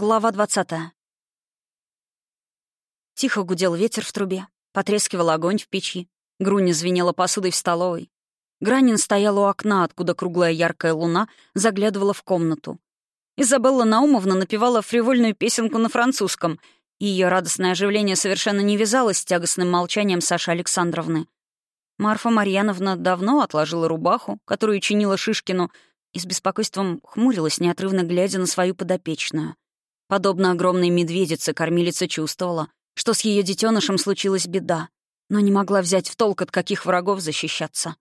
Глава двадцатая. Тихо гудел ветер в трубе, потрескивал огонь в печи, Груня звенела посудой в столовой. Гранин стоял у окна, откуда круглая яркая луна заглядывала в комнату. Изабелла Наумовна напевала фривольную песенку на французском, и ее радостное оживление совершенно не вязалось с тягостным молчанием Саши Александровны. Марфа Марьяновна давно отложила рубаху, которую чинила Шишкину, и с беспокойством хмурилась, неотрывно глядя на свою подопечную. Подобно огромной медведице, кормилица чувствовала, что с ее детенышем случилась беда, но не могла взять в толк, от каких врагов защищаться.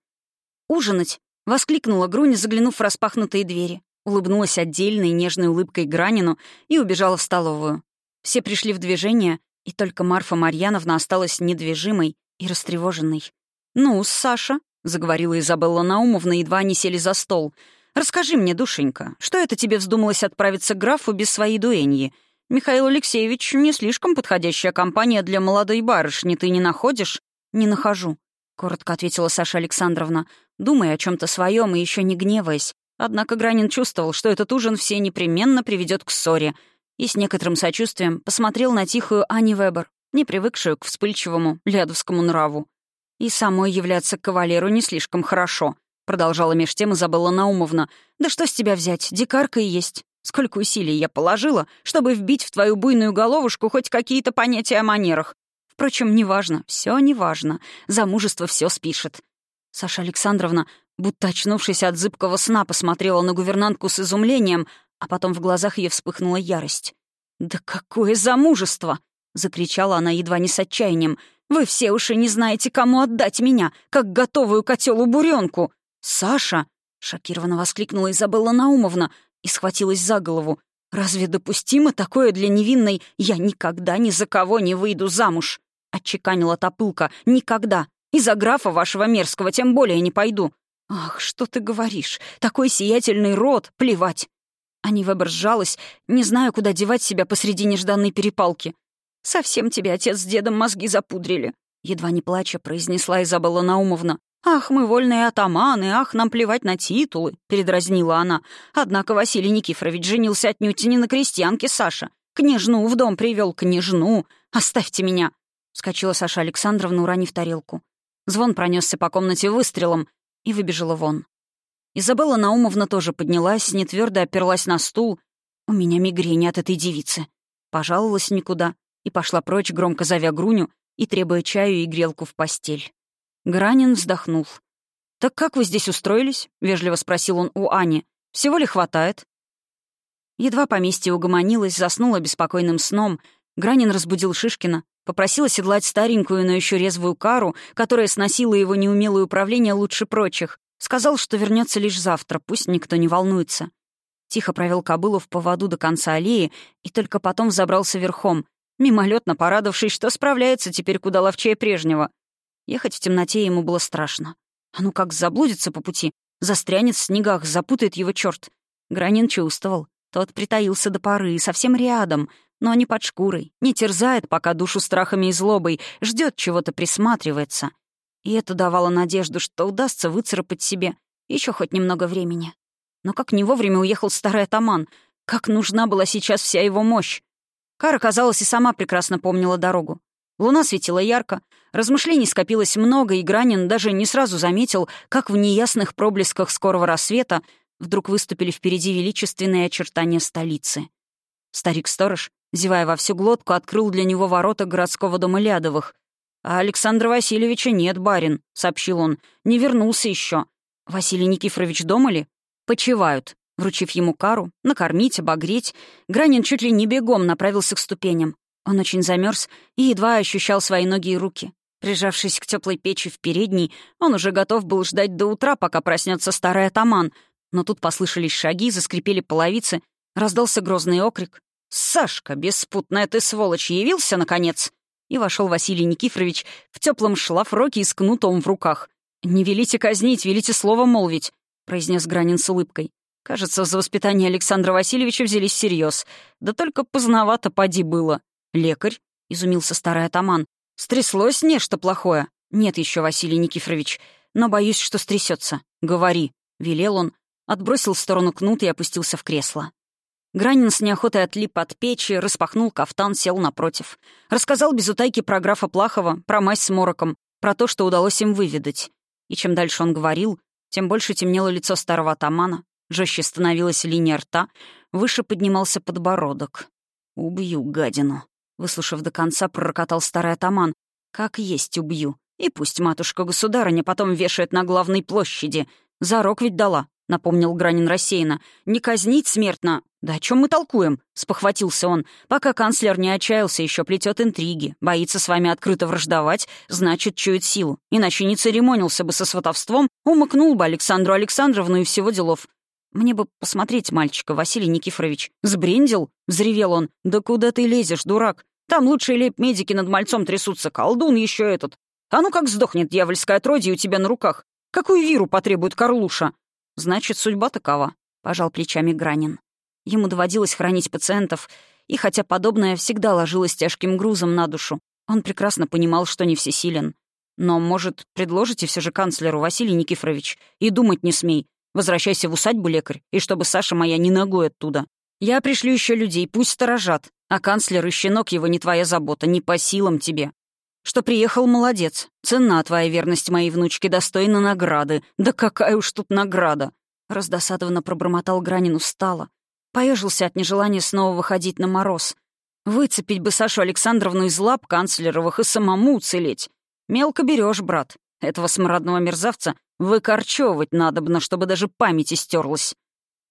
«Ужинать!» — воскликнула Груня, заглянув в распахнутые двери, улыбнулась отдельной нежной улыбкой Гранину и убежала в столовую. Все пришли в движение, и только Марфа Марьяновна осталась недвижимой и растревоженной. «Ну, Саша», — заговорила Изабелла Наумовна, едва они сели за стол — Расскажи мне, душенька, что это тебе вздумалось отправиться к графу без своей дуэньи? Михаил Алексеевич не слишком подходящая компания для молодой барышни, ты не находишь? Не нахожу, коротко ответила Саша Александровна, думая о чем то своем и еще не гневаясь. Однако Гранин чувствовал, что этот ужин все непременно приведет к ссоре, и с некоторым сочувствием посмотрел на тихую Ани Вебер, не привыкшую к вспыльчивому лядовскому нраву. И самой являться к кавалеру не слишком хорошо — продолжала меж тем Изабелла Наумовна. «Да что с тебя взять? Дикарка и есть. Сколько усилий я положила, чтобы вбить в твою буйную головушку хоть какие-то понятия о манерах. Впрочем, неважно, все неважно. Замужество все спишет». Саша Александровна, будто очнувшись от зыбкого сна, посмотрела на гувернантку с изумлением, а потом в глазах ее вспыхнула ярость. «Да какое замужество!» — закричала она едва не с отчаянием. «Вы все уж и не знаете, кому отдать меня, как готовую котелу буренку. «Саша!» — шокированно воскликнула Изабелла Наумовна и схватилась за голову. «Разве допустимо такое для невинной «я никогда ни за кого не выйду замуж»?» — отчеканила Топылка. «Никогда! И за графа вашего мерзкого тем более не пойду!» «Ах, что ты говоришь! Такой сиятельный род! Плевать!» Ани Вебер сжалась, не знаю, куда девать себя посреди нежданной перепалки. «Совсем тебе отец с дедом мозги запудрили!» Едва не плача, произнесла Изабелла Наумовна. «Ах, мы вольные атаманы, ах, нам плевать на титулы», — передразнила она. Однако Василий Никифорович женился отнюдь не на крестьянке Саша. Княжну в дом привел княжну. Оставьте меня!» — вскочила Саша Александровна, уронив тарелку. Звон пронесся по комнате выстрелом и выбежала вон. Изабелла Наумовна тоже поднялась, нетвердо оперлась на стул. «У меня мигрень от этой девицы». Пожаловалась никуда и пошла прочь, громко зовя Груню и требуя чаю и грелку в постель. Гранин вздохнул. «Так как вы здесь устроились?» — вежливо спросил он у Ани. «Всего ли хватает?» Едва поместье угомонилось, заснула беспокойным сном. Гранин разбудил Шишкина, попросил оседлать старенькую, но еще резвую кару, которая сносила его неумелое управление лучше прочих. Сказал, что вернется лишь завтра, пусть никто не волнуется. Тихо провел кобылу в поводу до конца аллеи и только потом забрался верхом, мимолетно порадовавшись, что справляется теперь куда ловчее прежнего. Ехать в темноте ему было страшно. А ну как заблудится по пути, застрянет в снегах, запутает его черт. Гранин чувствовал. Тот притаился до поры, совсем рядом, но не под шкурой, не терзает пока душу страхами и злобой, ждет чего-то, присматривается. И это давало надежду, что удастся выцарапать себе еще хоть немного времени. Но как не вовремя уехал старый атаман, как нужна была сейчас вся его мощь. Кара, казалось, и сама прекрасно помнила дорогу. Луна светила ярко, размышлений скопилось много, и Гранин даже не сразу заметил, как в неясных проблесках скорого рассвета вдруг выступили впереди величественные очертания столицы. Старик-сторож, зевая во всю глотку, открыл для него ворота городского дома Лядовых. «А Александра Васильевича нет, барин», — сообщил он. «Не вернулся еще. Василий Никифорович дома ли?» «Почивают». Вручив ему кару, накормить, обогреть, Гранин чуть ли не бегом направился к ступеням. Он очень замерз и едва ощущал свои ноги и руки. Прижавшись к теплой печи в передней, он уже готов был ждать до утра, пока проснется старый атаман. Но тут послышались шаги, заскрипели половицы, раздался грозный окрик. «Сашка, беспутная ты сволочь, явился, наконец!» И вошел Василий Никифорович в теплом шлафроке и с кнутом в руках. «Не велите казнить, велите слово молвить», — произнес Гранин с улыбкой. Кажется, за воспитание Александра Васильевича взялись всерьез. Да только поздновато поди было. «Лекарь?» — изумился старый атаман. «Стряслось нечто плохое?» «Нет еще, Василий Никифорович, но боюсь, что стрясется. Говори», — велел он, отбросил в сторону кнут и опустился в кресло. Гранин с неохотой отлип от печи, распахнул кафтан, сел напротив. Рассказал без утайки про графа Плахова, про мазь с мороком, про то, что удалось им выведать. И чем дальше он говорил, тем больше темнело лицо старого атамана, жестче становилась линия рта, выше поднимался подбородок. «Убью гадину», — выслушав до конца, пророкотал старый атаман. «Как есть убью. И пусть матушка-государыня потом вешает на главной площади. Зарок ведь дала, напомнил Гранин рассеянно. «Не казнить смертно!» «Да о чем мы толкуем?» — спохватился он. «Пока канцлер не отчаялся, еще плетет интриги. Боится с вами открыто враждовать, значит, чует силу. Иначе не церемонился бы со сватовством, умыкнул бы Александру Александровну и всего делов. «Мне бы посмотреть мальчика, Василий Никифорович. Сбрендил?» — взревел он. «Да куда ты лезешь, дурак? Там лучшие лейб-медики над мальцом трясутся, колдун еще этот. А ну как сдохнет дьявольское отродье у тебя на руках? Какую виру потребует Карлуша? Значит, судьба такова», — пожал плечами Гранин. Ему доводилось хранить пациентов, и хотя подобное всегда ложилось тяжким грузом на душу, он прекрасно понимал, что не всесилен. Но, может, предложите все же канцлеру, Василий Никифорович, и думать не смей. Возвращайся в усадьбу, лекарь, и чтобы Саша моя не ногой оттуда. Я пришлю еще людей, пусть сторожат. А канцлер и щенок его не твоя забота, не по силам тебе. Что приехал, молодец. Цена твоя верность моей внучке достойна награды. Да какая уж тут награда!» Раздосадованно пробормотал Гранин устало. Поежился от нежелания снова выходить на мороз. Выцепить бы Сашу Александровну из лап канцлеровых и самому уцелеть. Мелко берешь, брат. Этого смрадного мерзавца выкорчевывать надобно, чтобы даже память истерлась.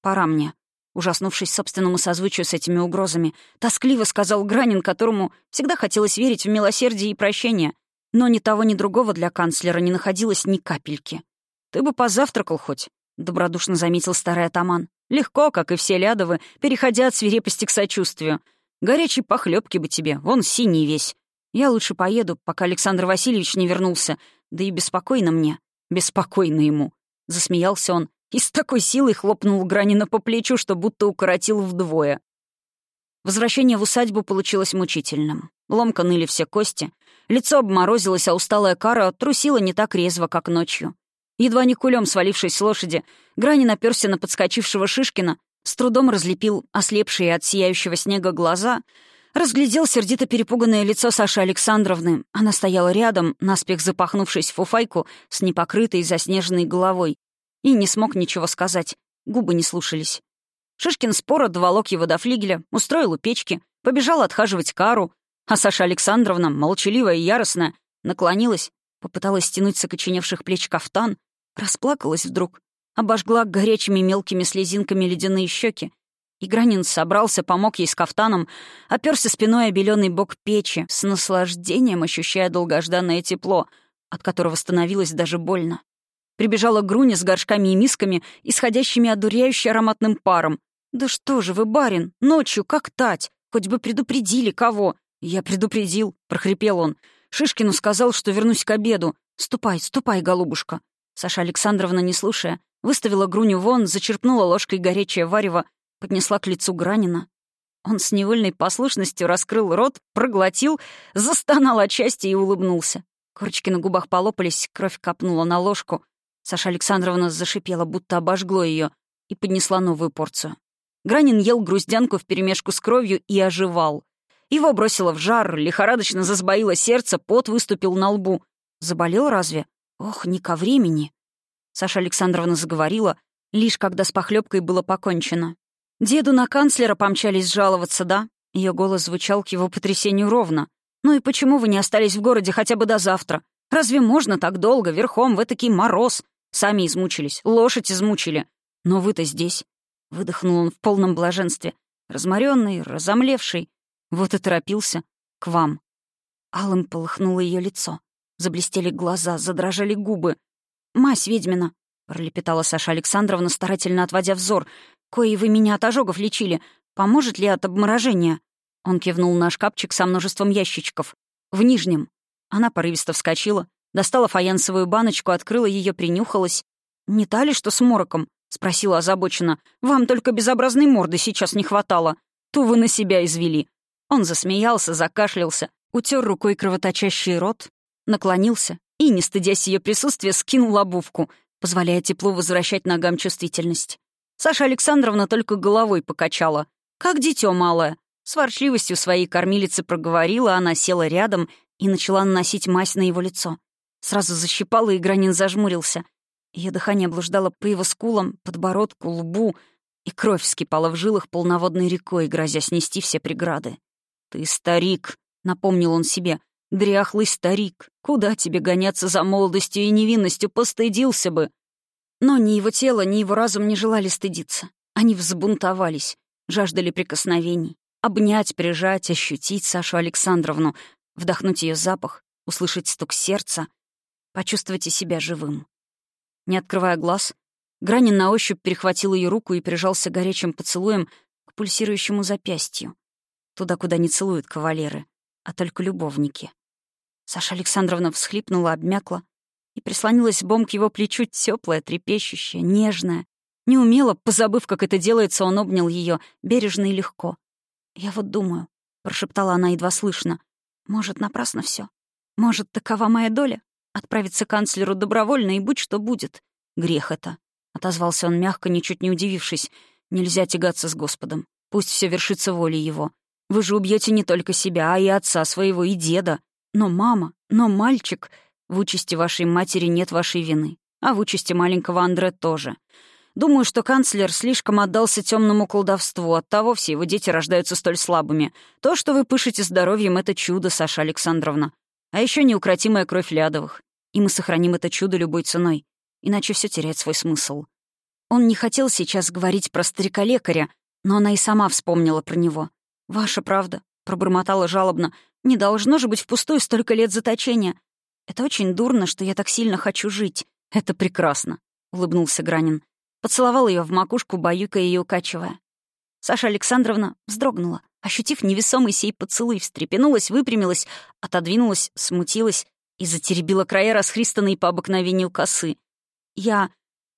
Пора мне. Ужаснувшись собственному созвучию с этими угрозами, тоскливо сказал Гранин, которому всегда хотелось верить в милосердие и прощение, но ни того, ни другого для канцлера не находилось ни капельки. «Ты бы позавтракал хоть», — добродушно заметил старый атаман. «Легко, как и все лядовы, переходя от свирепости к сочувствию. Горячей похлебки бы тебе, вон синий весь. Я лучше поеду, пока Александр Васильевич не вернулся, да и беспокойно мне. Беспокойно ему». Засмеялся он и с такой силой хлопнул Гранина по плечу, что будто укоротил вдвое. Возвращение в усадьбу получилось мучительным. Ломко ныли все кости, лицо обморозилось, а усталая кара трусила не так резво, как ночью. Едва не кулем свалившись с лошади, Гранин оперся на подскочившего Шишкина, с трудом разлепил ослепшие от сияющего снега глаза, разглядел сердито перепуганное лицо Саши Александровны. Она стояла рядом, наспех запахнувшись в фуфайку с непокрытой заснеженной головой, и не смог ничего сказать. Губы не слушались. Шишкин споро доволок его до флигеля, устроил у печки, побежал отхаживать кару, а Саша Александровна, молчаливая и яростная, наклонилась, попыталась стянуть с окоченевших плеч кафтан, расплакалась вдруг, обожгла горячими мелкими слезинками ледяные щеки. И Гранин собрался, помог ей с кафтаном, оперся спиной о беленый бок печи, с наслаждением ощущая долгожданное тепло, от которого становилось даже больно. Прибежала Груня с горшками и мисками, исходящими одуряюще ароматным паром. «Да что же вы, барин, ночью как тать? Хоть бы предупредили кого!» «Я предупредил», — прохрипел он. Шишкину сказал, что вернусь к обеду. «Ступай, ступай, голубушка». Саша Александровна, не слушая, выставила Груню вон, зачерпнула ложкой горячее варево, поднесла к лицу Гранина. Он с невольной послушностью раскрыл рот, проглотил, застонал от счастья и улыбнулся. Корочки на губах полопались, кровь капнула на ложку. Саша Александровна зашипела, будто обожгло ее, и поднесла новую порцию. Гранин ел груздянку вперемешку с кровью и оживал. Его бросило в жар, лихорадочно засбоило сердце, пот выступил на лбу. Заболел разве? Ох, не ко времени. Саша Александровна заговорила, лишь когда с похлебкой было покончено. «Деду на канцлера помчались жаловаться, да?» Ее голос звучал к его потрясению ровно. «Ну и почему вы не остались в городе хотя бы до завтра? Разве можно так долго, верхом, в этакий мороз? Сами измучились, лошадь измучили. Но вы-то здесь. Выдохнул он в полном блаженстве. Разморенный, разомлевший. Вот и торопился. К вам. Алым полыхнуло ее лицо. Заблестели глаза, задрожали губы. «Мась ведьмина», — пролепетала Саша Александровна, старательно отводя взор. «Кои вы меня от ожогов лечили. Поможет ли от обморожения?» Он кивнул на шкафчик со множеством ящичков. «В нижнем». Она порывисто вскочила, Достала фаянсовую баночку, открыла ее, принюхалась. «Не та ли, что с мороком?» — спросила озабоченно. «Вам только безобразной морды сейчас не хватало. Ту вы на себя извели». Он засмеялся, закашлялся, утер рукой кровоточащий рот, наклонился и, не стыдясь ее присутствия, скинул обувку, позволяя теплу возвращать ногам чувствительность. Саша Александровна только головой покачала. как дитё малое. С ворчливостью своей кормилицы проговорила, она села рядом и начала наносить мазь на его лицо. Сразу защипала, и Гранин зажмурился. Ее дыхание блуждало по его скулам, подбородку, лбу, и кровь вскипала в жилах полноводной рекой, грозя снести все преграды. «Ты старик», — напомнил он себе, — «дряхлый старик. Куда тебе гоняться за молодостью и невинностью? Постыдился бы». Но ни его тело, ни его разум не желали стыдиться. Они взбунтовались, жаждали прикосновений. Обнять, прижать, ощутить Сашу Александровну, вдохнуть ее запах, услышать стук сердца, почувствовать себя живым. Не открывая глаз, Гранин на ощупь перехватил ее руку и прижался горячим поцелуем к пульсирующему запястью. Туда, куда не целуют кавалеры, а только любовники. Саша Александровна всхлипнула, обмякла и прислонилась бом к его плечу, теплая, трепещущая, нежная. Неумело, позабыв, как это делается, он обнял ее бережно и легко. «Я вот думаю», — прошептала она едва слышно, «может, напрасно все? Может, такова моя доля? Отправиться канцлеру добровольно и будь что будет. Грех это», — отозвался он мягко, ничуть не удивившись. «Нельзя тягаться с Господом. Пусть все вершится волей его. Вы же убьете не только себя, а и отца своего, и деда. Но мама, но мальчик... В участи вашей матери нет вашей вины. А в участи маленького Андре тоже. Думаю, что канцлер слишком отдался темному колдовству, оттого все его дети рождаются столь слабыми. То, что вы пышете здоровьем, — это чудо, Саша Александровна. А еще неукротимая кровь Лядовых. И мы сохраним это чудо любой ценой. Иначе все теряет свой смысл. Он не хотел сейчас говорить про старика-лекаря, но она и сама вспомнила про него. «Ваша правда», — пробормотала жалобно. «Не должно же быть впустую столько лет заточения. Это очень дурно, что я так сильно хочу жить. Это прекрасно», — улыбнулся Гранин. Поцеловал ее в макушку, баюкая и укачивая. Саша Александровна вздрогнула, ощутив невесомый сей поцелуй, встрепенулась, выпрямилась, отодвинулась, смутилась и затеребила края расхристанной по обыкновению косы. «Я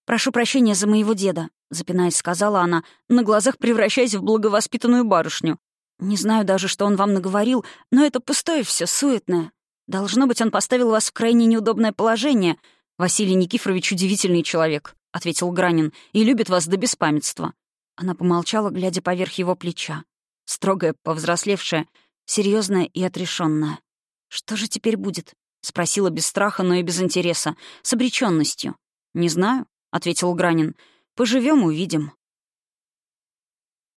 прошу прощения за моего деда», — запинаясь, сказала она, на глазах превращаясь в благовоспитанную барышню. «Не знаю даже, что он вам наговорил, но это пустое все суетное. Должно быть, он поставил вас в крайне неудобное положение. Василий Никифорович удивительный человек. — ответил Гранин, — «и любит вас до беспамятства». Она помолчала, глядя поверх его плеча. Строгая, повзрослевшая, серьезная и отрешенная. «Что же теперь будет?» — спросила без страха, но и без интереса, с обреченностью. «Не знаю», — ответил Гранин. «Поживем — увидим».